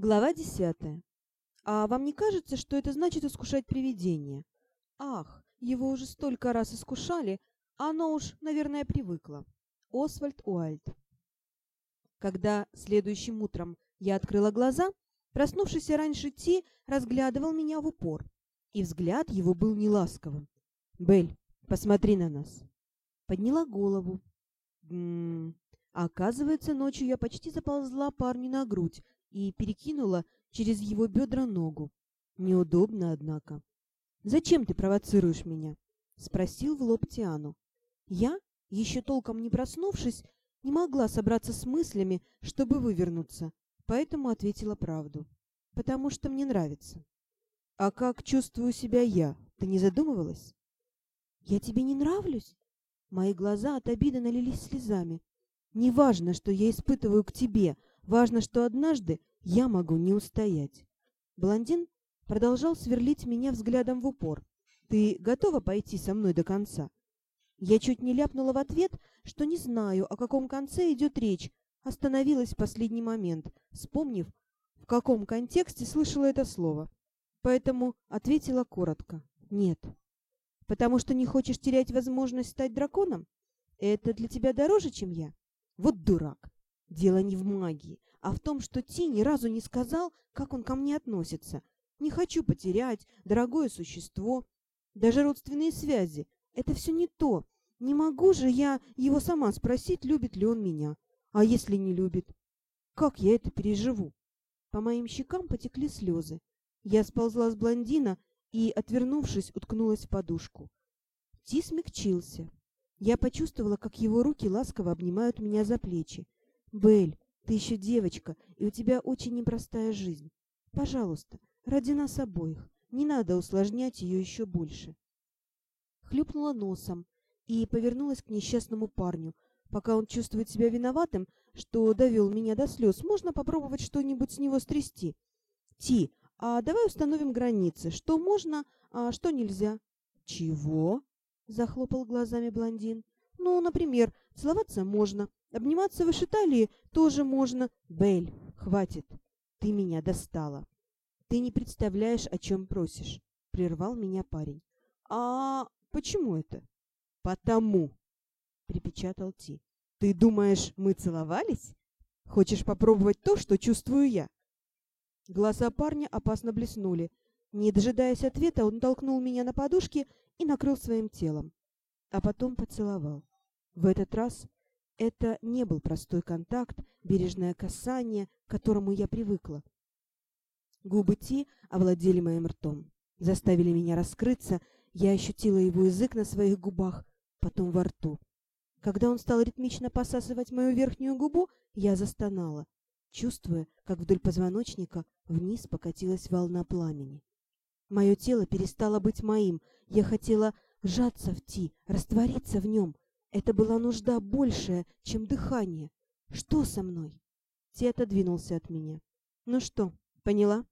Глава десятая. А вам не кажется, что это значит искушать привидение? Ах, его уже столько раз искушали, оно уж, наверное, привыкло. Освальд Уальд. Когда следующим утром я открыла глаза, проснувшийся раньше Ти разглядывал меня в упор, и взгляд его был неласковым. «Белль, посмотри на нас!» Подняла голову. М -м, оказывается, ночью я почти заползла парню на грудь и перекинула через его бедра ногу. Неудобно, однако. «Зачем ты провоцируешь меня?» — спросил в лоб Тиану. Я, еще толком не проснувшись, не могла собраться с мыслями, чтобы вывернуться, поэтому ответила правду. «Потому что мне нравится». «А как чувствую себя я? Ты не задумывалась?» «Я тебе не нравлюсь?» Мои глаза от обиды налились слезами. «Не важно, что я испытываю к тебе, важно, что однажды я могу не устоять». Блондин продолжал сверлить меня взглядом в упор. «Ты готова пойти со мной до конца?» Я чуть не ляпнула в ответ, что не знаю, о каком конце идет речь, остановилась в последний момент, вспомнив, в каком контексте слышала это слово. Поэтому ответила коротко «нет». «Потому что не хочешь терять возможность стать драконом? Это для тебя дороже, чем я?» Вот дурак. Дело не в магии, а в том, что Ти ни разу не сказал, как он ко мне относится. Не хочу потерять дорогое существо, даже родственные связи. Это все не то. Не могу же я его сама спросить, любит ли он меня. А если не любит? Как я это переживу? По моим щекам потекли слезы. Я сползла с блондина и, отвернувшись, уткнулась в подушку. Ти смягчился. Я почувствовала, как его руки ласково обнимают меня за плечи. «Белль, ты еще девочка, и у тебя очень непростая жизнь. Пожалуйста, ради нас обоих, не надо усложнять ее еще больше». Хлюпнула носом и повернулась к несчастному парню. Пока он чувствует себя виноватым, что довел меня до слез, можно попробовать что-нибудь с него стрясти. «Ти, а давай установим границы, что можно, а что нельзя». «Чего?» — захлопал глазами блондин. «Ну, например, целоваться можно, обниматься выше талии тоже можно. Белль, хватит, ты меня достала». «Ты не представляешь, о чем просишь», — прервал меня парень. «А почему это?» «Потому», — припечатал Ти. «Ты думаешь, мы целовались? Хочешь попробовать то, что чувствую я?» Глаза парня опасно блеснули. Не дожидаясь ответа, он толкнул меня на подушке и накрыл своим телом, а потом поцеловал. В этот раз это не был простой контакт, бережное касание, к которому я привыкла. Губы Ти овладели моим ртом, заставили меня раскрыться, я ощутила его язык на своих губах, потом во рту. Когда он стал ритмично посасывать мою верхнюю губу, я застонала, чувствуя, как вдоль позвоночника вниз покатилась волна пламени. Мое тело перестало быть моим, я хотела сжаться в Ти, раствориться в нем. Это была нужда большая, чем дыхание. Что со мной? Ти отодвинулся от меня. Ну что, поняла?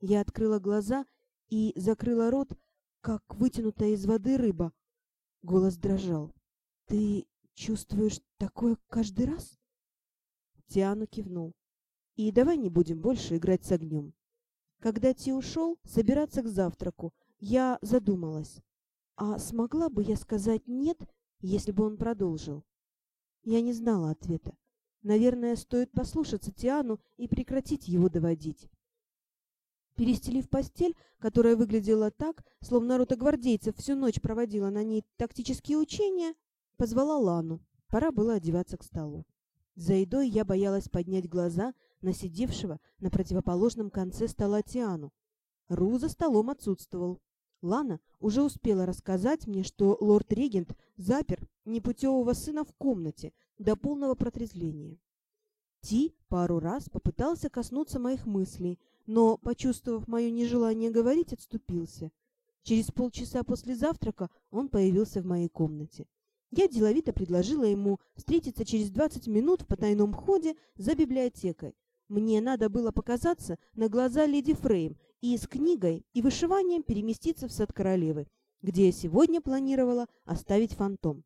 Я открыла глаза и закрыла рот, как вытянутая из воды рыба. Голос дрожал. «Ты чувствуешь такое каждый раз?» Тиану кивнул. «И давай не будем больше играть с огнем». Когда Ти ушел собираться к завтраку, я задумалась. А смогла бы я сказать «нет», если бы он продолжил? Я не знала ответа. Наверное, стоит послушаться Тиану и прекратить его доводить. Перестелив постель, которая выглядела так, словно рота гвардейцев всю ночь проводила на ней тактические учения, позвала Лану. Пора было одеваться к столу. За едой я боялась поднять глаза на сидевшего на противоположном конце стола Тиану. Ру за столом отсутствовал. Лана уже успела рассказать мне, что лорд-регент запер непутевого сына в комнате до полного протрезвления. Ти пару раз попытался коснуться моих мыслей, но, почувствовав мое нежелание говорить, отступился. Через полчаса после завтрака он появился в моей комнате. Я деловито предложила ему встретиться через 20 минут в потайном ходе за библиотекой. Мне надо было показаться на глаза леди Фрейм и с книгой и вышиванием переместиться в сад королевы, где я сегодня планировала оставить фантом.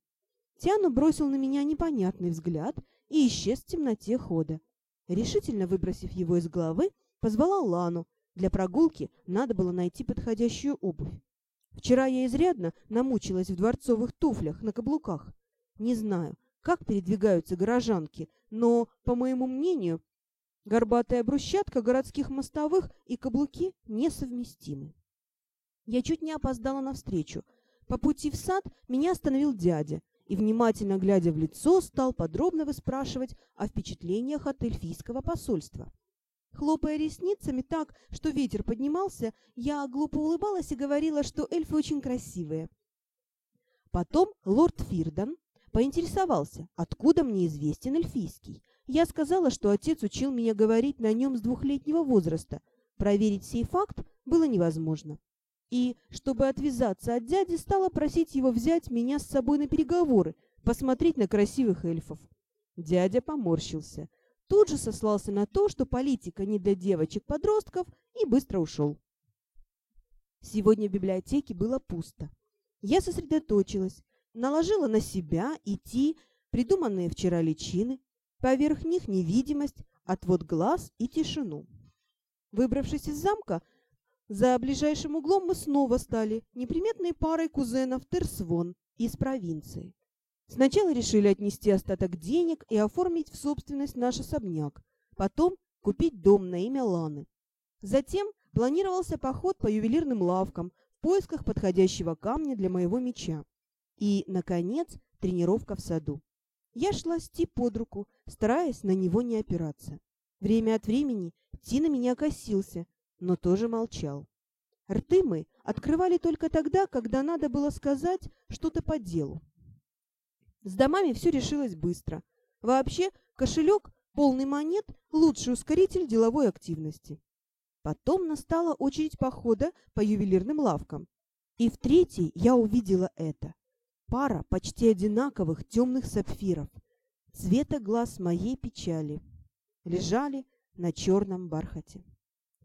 Тиану бросил на меня непонятный взгляд и исчез в темноте хода. Решительно выбросив его из головы, Позвала Лану. Для прогулки надо было найти подходящую обувь. Вчера я изрядно намучилась в дворцовых туфлях на каблуках. Не знаю, как передвигаются горожанки, но, по моему мнению, горбатая брусчатка городских мостовых и каблуки несовместимы. Я чуть не опоздала навстречу. По пути в сад меня остановил дядя и, внимательно глядя в лицо, стал подробно выспрашивать о впечатлениях от эльфийского посольства. Хлопая ресницами так, что ветер поднимался, я глупо улыбалась и говорила, что эльфы очень красивые. Потом лорд Фирдан поинтересовался, откуда мне известен эльфийский. Я сказала, что отец учил меня говорить на нем с двухлетнего возраста. Проверить сей факт было невозможно. И, чтобы отвязаться от дяди, стала просить его взять меня с собой на переговоры, посмотреть на красивых эльфов. Дядя поморщился – тут же сослался на то, что политика не для девочек-подростков, и быстро ушел. Сегодня в библиотеке было пусто. Я сосредоточилась, наложила на себя идти придуманные вчера личины, поверх них невидимость, отвод глаз и тишину. Выбравшись из замка, за ближайшим углом мы снова стали неприметной парой кузенов Терсвон из провинции. Сначала решили отнести остаток денег и оформить в собственность наш особняк, потом купить дом на имя Ланы. Затем планировался поход по ювелирным лавкам в поисках подходящего камня для моего меча. И, наконец, тренировка в саду. Я шла с Ти под руку, стараясь на него не опираться. Время от времени Ти на меня косился, но тоже молчал. Рты мы открывали только тогда, когда надо было сказать что-то по делу. С домами все решилось быстро. Вообще, кошелек, полный монет – лучший ускоритель деловой активности. Потом настала очередь похода по ювелирным лавкам. И в третьей я увидела это. Пара почти одинаковых темных сапфиров, цвета глаз моей печали, лежали на черном бархате.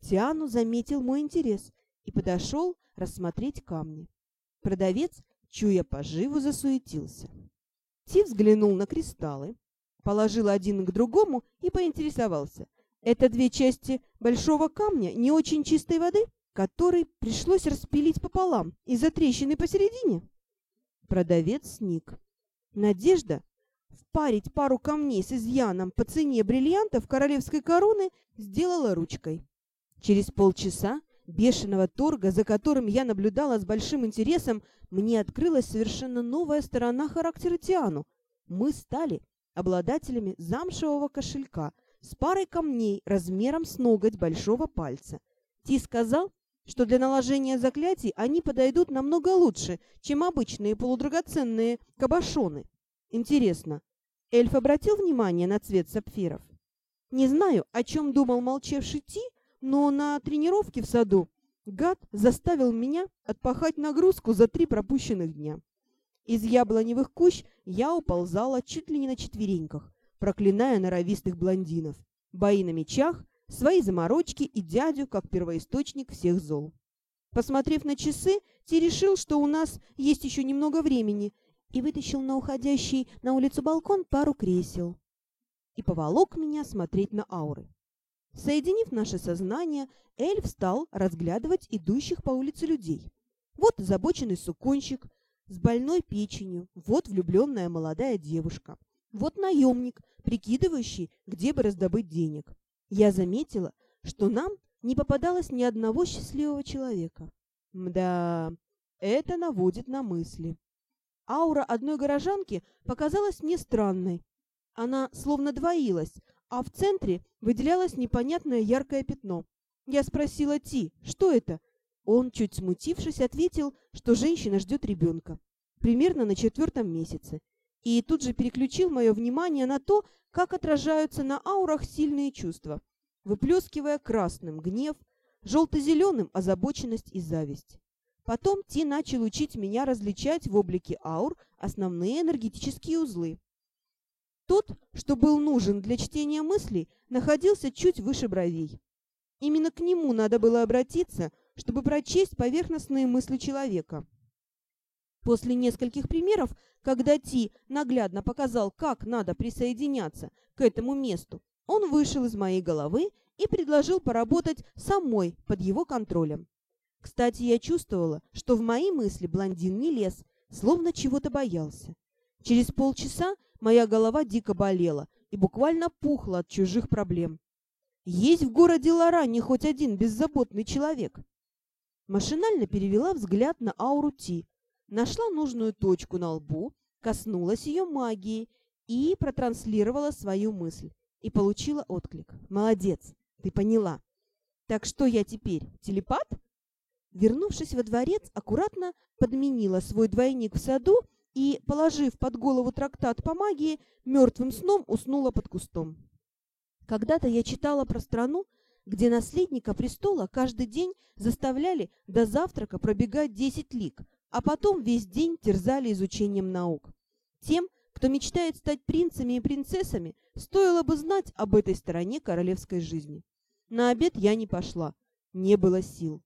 Тиану заметил мой интерес и подошел рассмотреть камни. Продавец, чуя поживу, засуетился. Ти взглянул на кристаллы, положил один к другому и поинтересовался. Это две части большого камня не очень чистой воды, который пришлось распилить пополам из-за трещины посередине? Продавец сник. Надежда впарить пару камней с изъяном по цене бриллиантов королевской короны сделала ручкой. Через полчаса бешеного торга, за которым я наблюдала с большим интересом, мне открылась совершенно новая сторона характера Тиану. Мы стали обладателями замшевого кошелька с парой камней размером с ноготь большого пальца. Ти сказал, что для наложения заклятий они подойдут намного лучше, чем обычные полудрагоценные кабошоны. Интересно, эльф обратил внимание на цвет сапфиров? Не знаю, о чем думал молчавший Ти, но на тренировке в саду гад заставил меня отпахать нагрузку за три пропущенных дня. Из яблоневых кущ я уползала чуть ли не на четвереньках, проклиная норовистых блондинов, бои на мечах, свои заморочки и дядю как первоисточник всех зол. Посмотрев на часы, Ти решил, что у нас есть еще немного времени, и вытащил на уходящий на улицу балкон пару кресел и поволок меня смотреть на ауры. Соединив наше сознание, эльф стал разглядывать идущих по улице людей. Вот озабоченный суконщик с больной печенью, вот влюбленная молодая девушка, вот наемник, прикидывающий, где бы раздобыть денег. Я заметила, что нам не попадалось ни одного счастливого человека. Мда, это наводит на мысли. Аура одной горожанки показалась мне странной. Она словно двоилась, а в центре выделялось непонятное яркое пятно. Я спросила Ти, что это? Он, чуть смутившись, ответил, что женщина ждет ребенка, примерно на четвертом месяце, и тут же переключил мое внимание на то, как отражаются на аурах сильные чувства, выплескивая красным гнев, желто-зеленым озабоченность и зависть. Потом Ти начал учить меня различать в облике аур основные энергетические узлы. Тот, что был нужен для чтения мыслей, находился чуть выше бровей. Именно к нему надо было обратиться, чтобы прочесть поверхностные мысли человека. После нескольких примеров, когда Ти наглядно показал, как надо присоединяться к этому месту, он вышел из моей головы и предложил поработать самой под его контролем. Кстати, я чувствовала, что в мои мысли блондин не лез, словно чего-то боялся. Через полчаса моя голова дико болела и буквально пухла от чужих проблем. Есть в городе Лоране хоть один беззаботный человек. Машинально перевела взгляд на ауру Ти, нашла нужную точку на лбу, коснулась ее магии и протранслировала свою мысль. И получила отклик. «Молодец, ты поняла. Так что я теперь, телепат?» Вернувшись во дворец, аккуратно подменила свой двойник в саду и, положив под голову трактат по магии, мертвым сном уснула под кустом. Когда-то я читала про страну, где наследника престола каждый день заставляли до завтрака пробегать 10 лиг, а потом весь день терзали изучением наук. Тем, кто мечтает стать принцами и принцессами, стоило бы знать об этой стороне королевской жизни. На обед я не пошла, не было сил.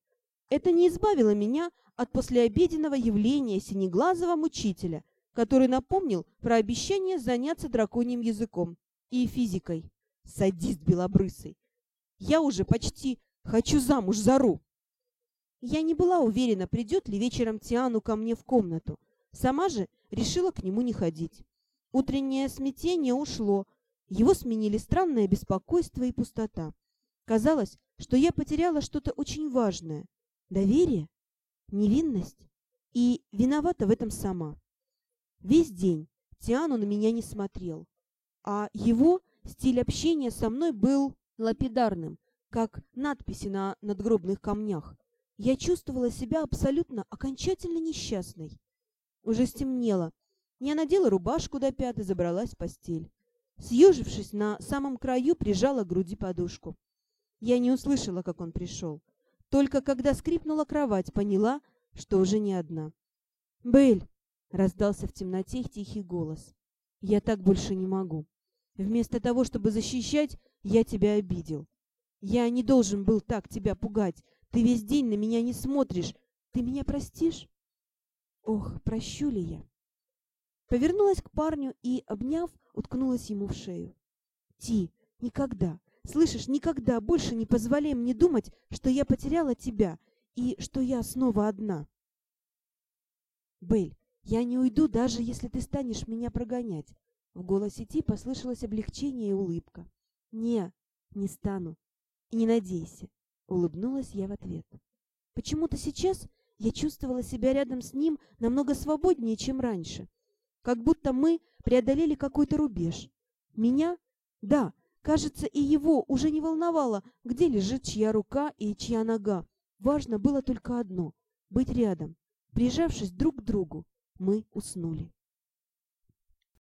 Это не избавило меня от послеобеденного явления синеглазого мучителя, который напомнил про обещание заняться драконьим языком и физикой. Садист белобрысый. Я уже почти хочу замуж за Ру. Я не была уверена, придет ли вечером Тиану ко мне в комнату. Сама же решила к нему не ходить. Утреннее смятение ушло. Его сменили странное беспокойство и пустота. Казалось, что я потеряла что-то очень важное. Доверие? Невинность? И виновата в этом сама. Весь день Тиану на меня не смотрел, а его стиль общения со мной был лапидарным, как надписи на надгробных камнях. Я чувствовала себя абсолютно окончательно несчастной. Уже стемнело. Я надела рубашку до пят и забралась в постель. Съежившись на самом краю, прижала к груди подушку. Я не услышала, как он пришел. Только когда скрипнула кровать, поняла, что уже не одна. «Белль!» — раздался в темноте тихий голос. «Я так больше не могу. Вместо того, чтобы защищать, я тебя обидел. Я не должен был так тебя пугать. Ты весь день на меня не смотришь. Ты меня простишь?» «Ох, прощу ли я?» Повернулась к парню и, обняв, уткнулась ему в шею. «Ти, никогда, Слышишь, никогда больше не позволяй мне думать, что я потеряла тебя и что я снова одна. Бель, я не уйду, даже если ты станешь меня прогонять. В голосе Ти послышалось облегчение и улыбка. Не, не стану. И не надейся, улыбнулась я в ответ. Почему-то сейчас я чувствовала себя рядом с ним намного свободнее, чем раньше. Как будто мы преодолели какой-то рубеж. Меня? Да, Кажется, и его уже не волновало, где лежит чья рука и чья нога. Важно было только одно — быть рядом. Прижавшись друг к другу, мы уснули.